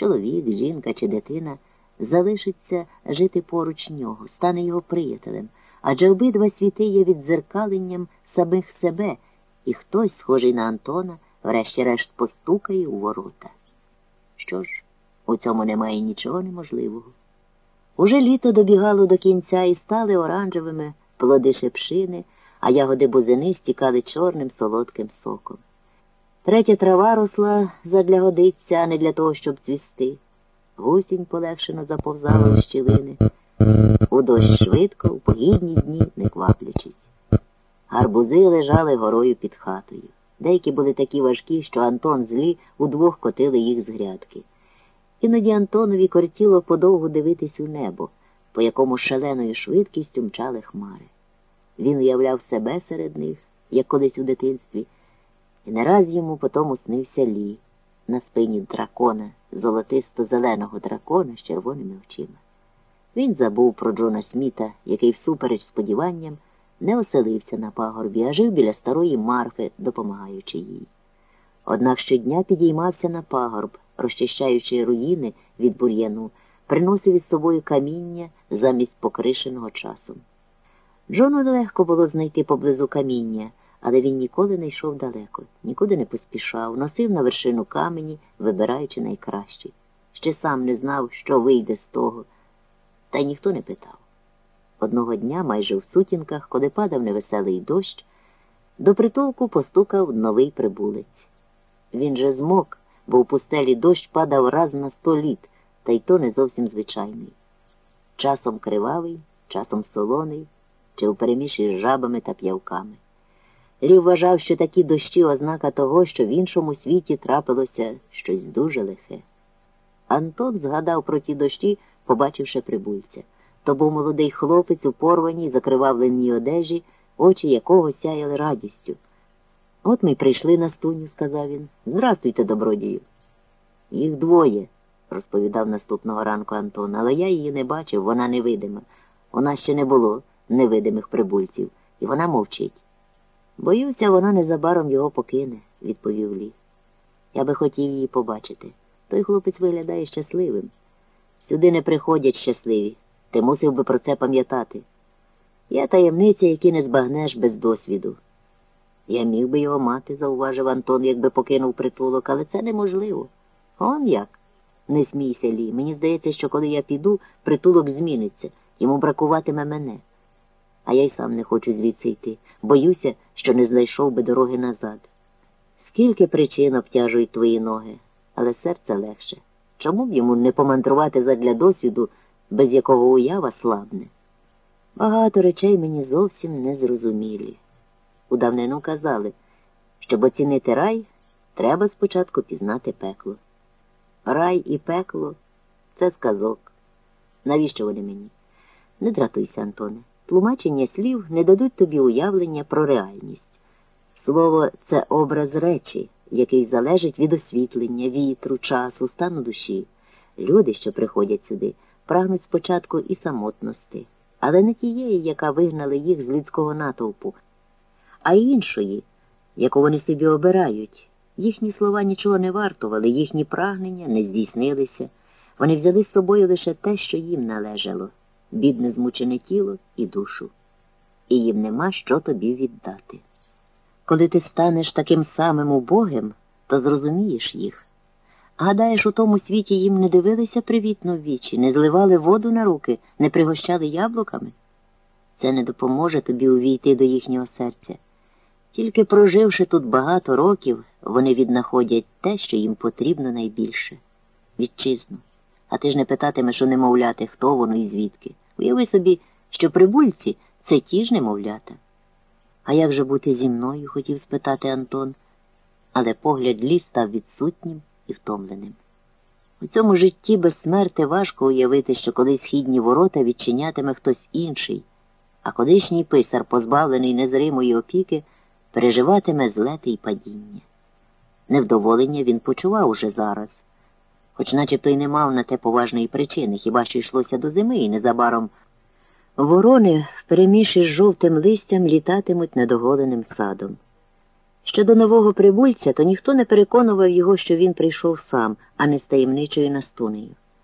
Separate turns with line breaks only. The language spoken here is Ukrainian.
чоловік, жінка чи дитина залишиться жити поруч нього, стане його приятелем, адже обидва світи є віддзеркаленням самих себе, і хтось, схожий на Антона, врешті-решт постукає у ворота. Що ж, у цьому немає нічого неможливого. Уже літо добігало до кінця і стали оранжевими плоди шепшини, а ягоди бузини стікали чорним солодким соком. Третя трава росла задля годиться, а не для того, щоб цвісти. Гусінь полегшено заповзала в щілини, у дощ швидко, у погідні дні, не кваплячись. Гарбузи лежали горою під хатою. Деякі були такі важкі, що Антон злі удвох котили їх з грядки. Іноді Антонові кортіло подовго дивитись у небо, по якому шаленою швидкістю мчали хмари. Він уявляв себе серед них, як колись у дитинстві, і не раз йому потому снився лі на спині дракона, золотисто-зеленого дракона з червоними очима. Він забув про Джона Сміта, який, всупереч сподіванням, не оселився на пагорбі, а жив біля старої марфи, допомагаючи їй. Однак щодня підіймався на пагорб, розчищаючи руїни від бур'яну, приносив із собою каміння замість покришеного часом. Джону легко було знайти поблизу каміння, але він ніколи не йшов далеко, нікуди не поспішав, носив на вершину камені, вибираючи найкращий. Ще сам не знав, що вийде з того, та й ніхто не питав. Одного дня, майже в сутінках, коли падав невеселий дощ, до притулку постукав новий прибулець. Він же змок, бо в пустелі дощ падав раз на сто літ, та й то не зовсім звичайний. Часом кривавий, часом солоний, чи в переміші з жабами та п'явками. Лі вважав, що такі дощі ознака того, що в іншому світі трапилося щось дуже лихе. Антон згадав про ті дощі, побачивши прибульця. То був молодий хлопець у порваній, закривавленій одежі, очі якого сяяли радістю. От ми й прийшли на стуню, сказав він. Здрастуйте, добродію. Їх двоє, розповідав наступного ранку Антон, але я її не бачив, вона невидима. Нас ще не було невидимих прибульців, і вона мовчить. Боюся, вона незабаром його покине, відповів Лі. Я би хотів її побачити. Той хлопець виглядає щасливим. Сюди не приходять щасливі. Ти мусив би про це пам'ятати. Я таємниця, які не збагнеш без досвіду. Я міг би його мати, зауважив Антон, якби покинув притулок, але це неможливо. Он як? Не смійся, Лі. Мені здається, що коли я піду, притулок зміниться, йому бракуватиме мене. А я й сам не хочу звідси йти. Боюся, що не знайшов би дороги назад. Скільки причин обтяжують твої ноги, але серце легше. Чому б йому не помандрувати задля досвіду, без якого уява слабне? Багато речей мені зовсім не зрозумілі. У давнину казали, щоб оцінити рай, треба спочатку пізнати пекло. Рай і пекло це сказок. Навіщо вони мені? Не дратуйся, Антоне. Тлумачення слів не дадуть тобі уявлення про реальність. Слово це образ речі, який залежить від освітлення, вітру, часу, стану душі. Люди, що приходять сюди, прагнуть спочатку і самотності, але не тієї, яка вигнала їх з людського натовпу, а іншої, яку вони собі обирають. Їхні слова нічого не вартували, їхні прагнення не здійснилися. Вони взяли з собою лише те, що їм належало бідне змучене тіло і душу, і їм нема що тобі віддати. Коли ти станеш таким самим убогим, то зрозумієш їх. Гадаєш, у тому світі їм не дивилися привітно в вічі, не зливали воду на руки, не пригощали яблуками? Це не допоможе тобі увійти до їхнього серця. Тільки проживши тут багато років, вони віднаходять те, що їм потрібно найбільше вітчизну. А ти ж не питатимеш у немовляти, хто воно і звідки. Уяви собі, що прибульці це ті ж немовлята. А як же бути зі мною? хотів спитати Антон, але погляд ліс став відсутнім і втомленим. У цьому житті без смерти важко уявити, що колись східні ворота відчинятиме хтось інший, а колишній писар, позбавлений незримої опіки, переживатиме злети й падіння. Невдоволення він почував уже зараз хоч начебто й не мав на те поважної причини, хіба що йшлося до зими, і незабаром ворони в переміші з жовтим листям літатимуть недоголеним садом. Щодо нового прибульця, то ніхто не переконував його, що він прийшов сам, а не з таємничою настунею.